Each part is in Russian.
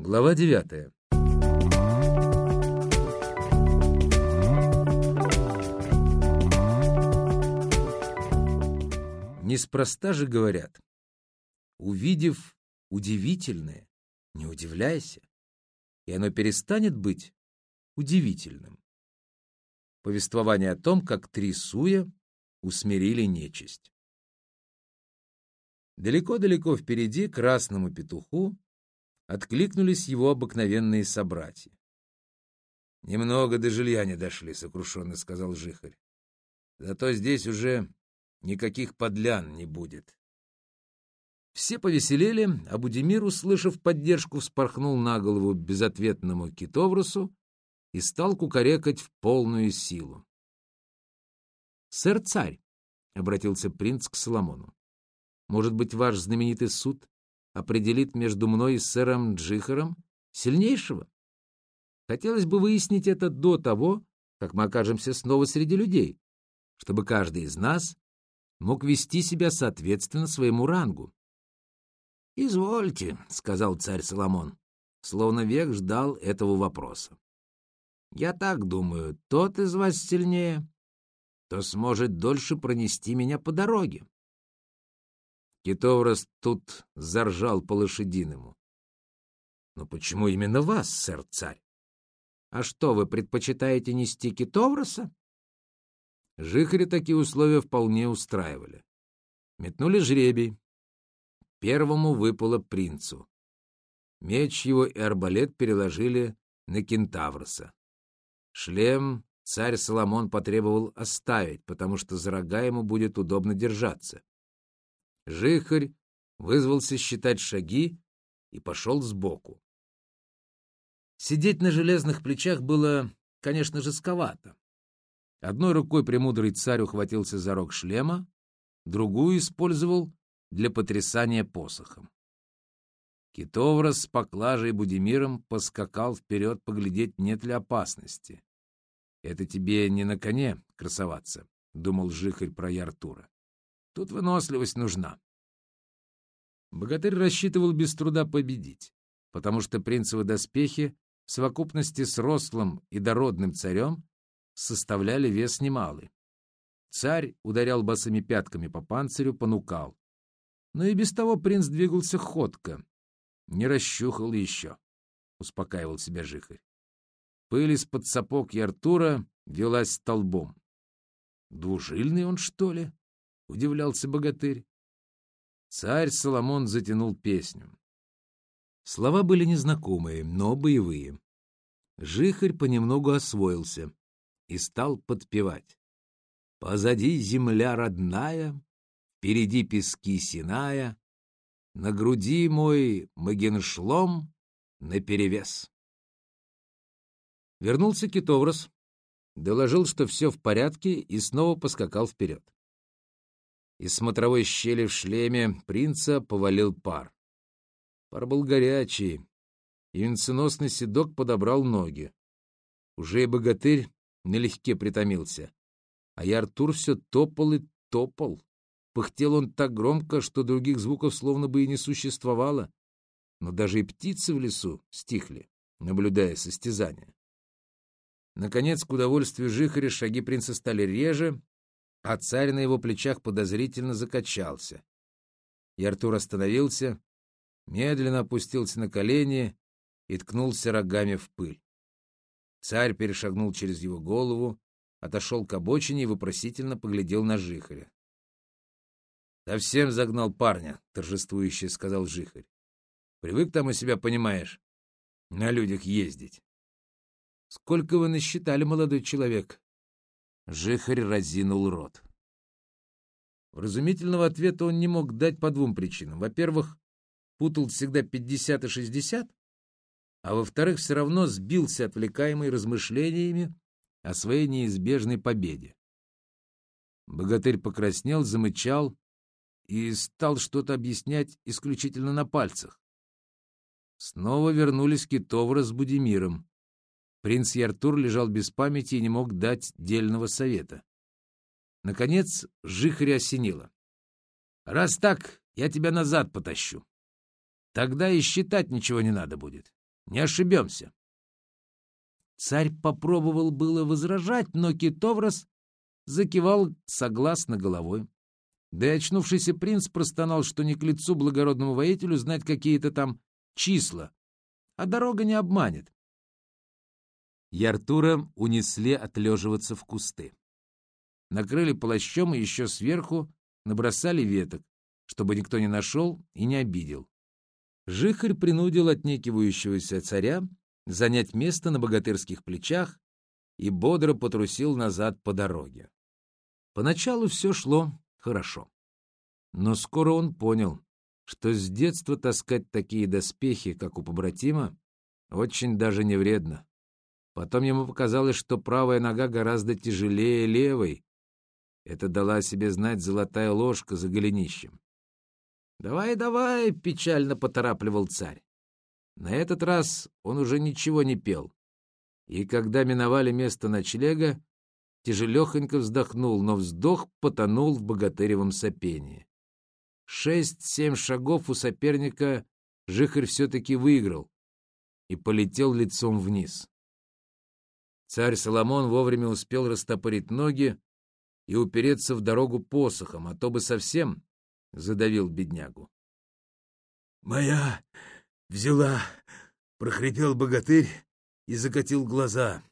Глава девятая. Неспроста же говорят, увидев удивительное, не удивляйся, и оно перестанет быть удивительным. Повествование о том, как три суя усмирили нечисть. Далеко-далеко впереди красному петуху откликнулись его обыкновенные собратья. «Немного до жилья не дошли», — сокрушенно сказал Жихарь. «Зато здесь уже никаких подлян не будет». Все повеселели, а Будимир, услышав поддержку, вспорхнул на голову безответному китоврусу и стал кукарекать в полную силу. «Сэр-царь», — обратился принц к Соломону, — «может быть, ваш знаменитый суд определит между мной и сэром Джихаром сильнейшего? Хотелось бы выяснить это до того, как мы окажемся снова среди людей, чтобы каждый из нас мог вести себя соответственно своему рангу. «Извольте», — сказал царь Соломон, словно век ждал этого вопроса. «Я так думаю, тот из вас сильнее, то сможет дольше пронести меня по дороге. Китоврос тут заржал по-лошадиному. «Но почему именно вас, сэр-царь? А что, вы предпочитаете нести Китовроса?» Жихаря такие условия вполне устраивали. Метнули жребий. Первому выпало принцу. Меч его и арбалет переложили на кентавроса. Шлем царь Соломон потребовал оставить, потому что за рога ему будет удобно держаться. Жихарь вызвался считать шаги и пошел сбоку. Сидеть на железных плечах было, конечно, жестковато. Одной рукой премудрый царь ухватился за рог шлема, другую использовал для потрясания посохом. Китоврос с поклажей Будимиром поскакал вперед поглядеть, нет ли опасности. «Это тебе не на коне красоваться», — думал Жихарь про Яртура. Тут выносливость нужна. Богатырь рассчитывал без труда победить, потому что принцевы доспехи в совокупности с рослым и дородным царем составляли вес немалый. Царь ударял босыми пятками по панцирю, понукал. Но и без того принц двигался ходко. Не расщухал еще, — успокаивал себя Жихарь. Пыль из-под сапог и Артура велась столбом. «Двужильный он, что ли?» — удивлялся богатырь. Царь Соломон затянул песню. Слова были незнакомые, но боевые. Жихарь понемногу освоился и стал подпевать. «Позади земля родная, впереди пески Синая, на груди мой Магеншлом наперевес». Вернулся Китоврос, доложил, что все в порядке, и снова поскакал вперед. Из смотровой щели в шлеме принца повалил пар. Пар был горячий, и венценосный седок подобрал ноги. Уже и богатырь налегке притомился, а я Артур все топал и топал. Пыхтел он так громко, что других звуков словно бы и не существовало, но даже и птицы в лесу стихли, наблюдая состязание. Наконец, к удовольствию жихаря, шаги принца стали реже, а царь на его плечах подозрительно закачался. И Артур остановился, медленно опустился на колени и ткнулся рогами в пыль. Царь перешагнул через его голову, отошел к обочине и вопросительно поглядел на Жихаря. «Совсем загнал парня», — торжествующе сказал Жихарь. «Привык там у себя, понимаешь, на людях ездить». «Сколько вы насчитали, молодой человек?» Жихарь разинул рот. Вразумительного ответа он не мог дать по двум причинам. Во-первых, путал всегда 50 и 60, а во-вторых, все равно сбился отвлекаемый размышлениями о своей неизбежной победе. Богатырь покраснел, замычал и стал что-то объяснять исключительно на пальцах. Снова вернулись Китовра с Будимиром. Принц Яртур лежал без памяти и не мог дать дельного совета. Наконец Жихаря осенило. «Раз так, я тебя назад потащу. Тогда и считать ничего не надо будет. Не ошибемся. Царь попробовал было возражать, но Китоврос закивал согласно головой. Да и очнувшийся принц простонал, что не к лицу благородному воителю знать какие-то там числа, а дорога не обманет. И Артура унесли отлеживаться в кусты. Накрыли плащом и еще сверху набросали веток, чтобы никто не нашел и не обидел. Жихарь принудил отнекивающегося царя занять место на богатырских плечах и бодро потрусил назад по дороге. Поначалу все шло хорошо. Но скоро он понял, что с детства таскать такие доспехи, как у побратима, очень даже не вредно. Потом ему показалось, что правая нога гораздо тяжелее левой. Это дала о себе знать золотая ложка за голенищем. «Давай, давай!» — печально поторапливал царь. На этот раз он уже ничего не пел. И когда миновали место ночлега, тяжелехонько вздохнул, но вздох потонул в богатыревом сопении. Шесть-семь шагов у соперника Жихарь все-таки выиграл и полетел лицом вниз. Царь Соломон вовремя успел растопырить ноги и упереться в дорогу посохом, а то бы совсем задавил беднягу. «Моя взяла!» — прохрипел богатырь и закатил глаза.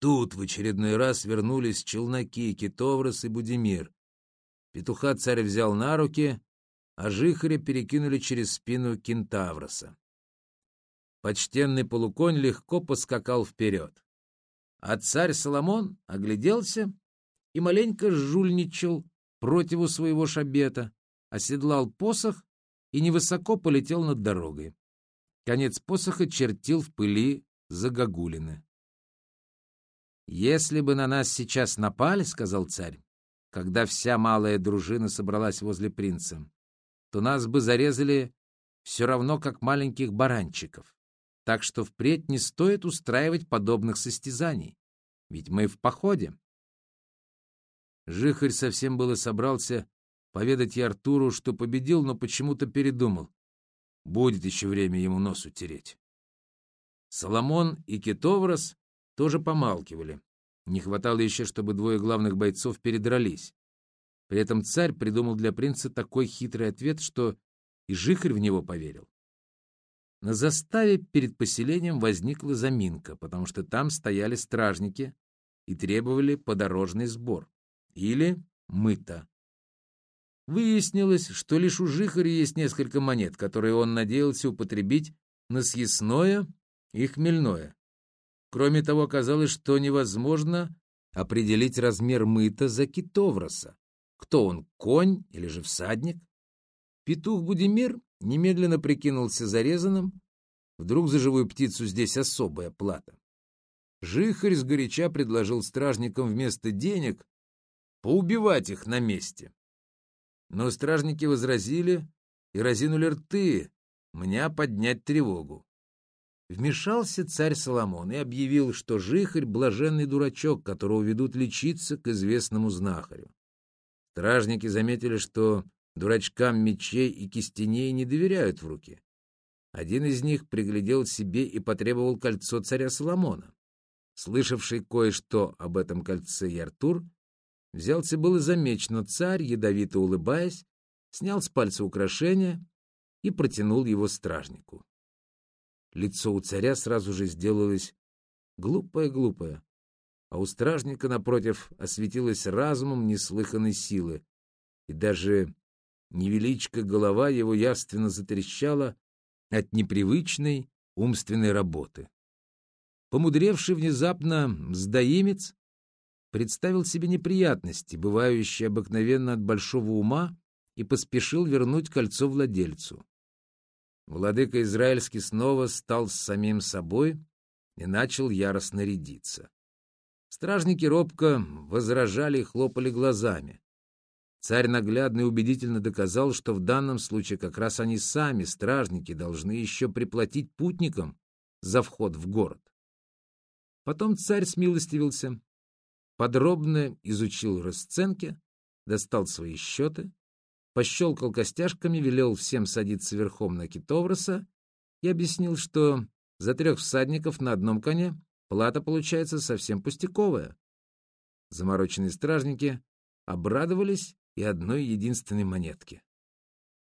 Тут в очередной раз вернулись челноки Китоврос и Будимир. Петуха царь взял на руки, а жихаря перекинули через спину кентавроса. Почтенный полуконь легко поскакал вперед. А царь Соломон огляделся и маленько жульничал противу своего шабета, оседлал посох и невысоко полетел над дорогой. Конец посоха чертил в пыли загогулины. «Если бы на нас сейчас напали, — сказал царь, — когда вся малая дружина собралась возле принца, то нас бы зарезали все равно, как маленьких баранчиков. Так что впредь не стоит устраивать подобных состязаний, ведь мы в походе». Жихарь совсем было собрался поведать я Артуру, что победил, но почему-то передумал. Будет еще время ему нос утереть. Соломон и Кетоврос тоже помалкивали. Не хватало еще, чтобы двое главных бойцов передрались. При этом царь придумал для принца такой хитрый ответ, что и Жихарь в него поверил. На заставе перед поселением возникла заминка, потому что там стояли стражники и требовали подорожный сбор или мыто. Выяснилось, что лишь у Жихаря есть несколько монет, которые он надеялся употребить на съестное и хмельное. Кроме того, оказалось, что невозможно определить размер мыта за китовроса. Кто он, конь или же всадник? Петух Будимир немедленно прикинулся зарезанным. Вдруг за живую птицу здесь особая плата. Жихарь сгоряча предложил стражникам вместо денег поубивать их на месте. Но стражники возразили и разинули рты, меня поднять тревогу. Вмешался царь Соломон и объявил, что жихарь — блаженный дурачок, которого ведут лечиться к известному знахарю. Стражники заметили, что дурачкам мечей и кистеней не доверяют в руки. Один из них приглядел себе и потребовал кольцо царя Соломона. Слышавший кое-что об этом кольце Яртур Взялся было меч, но царь, ядовито улыбаясь, снял с пальца украшение и протянул его стражнику. Лицо у царя сразу же сделалось глупое-глупое, а у стражника, напротив, осветилось разумом неслыханной силы, и даже невеличкая голова его явственно затрещала от непривычной умственной работы. Помудревший внезапно сдаимец представил себе неприятности, бывающие обыкновенно от большого ума, и поспешил вернуть кольцо владельцу. Владыка Израильский снова стал с самим собой и начал яростно рядиться. Стражники робко возражали и хлопали глазами. Царь наглядно и убедительно доказал, что в данном случае как раз они сами, стражники, должны еще приплатить путникам за вход в город. Потом царь смилостивился подробно изучил расценки, достал свои счеты, пощелкал костяшками, велел всем садиться верхом на китовроса и объяснил, что За трех всадников на одном коне плата получается совсем пустяковая. Замороченные стражники обрадовались и одной единственной монетке.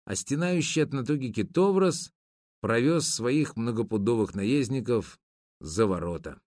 А стенающий от натуги китоврос провез своих многопудовых наездников за ворота.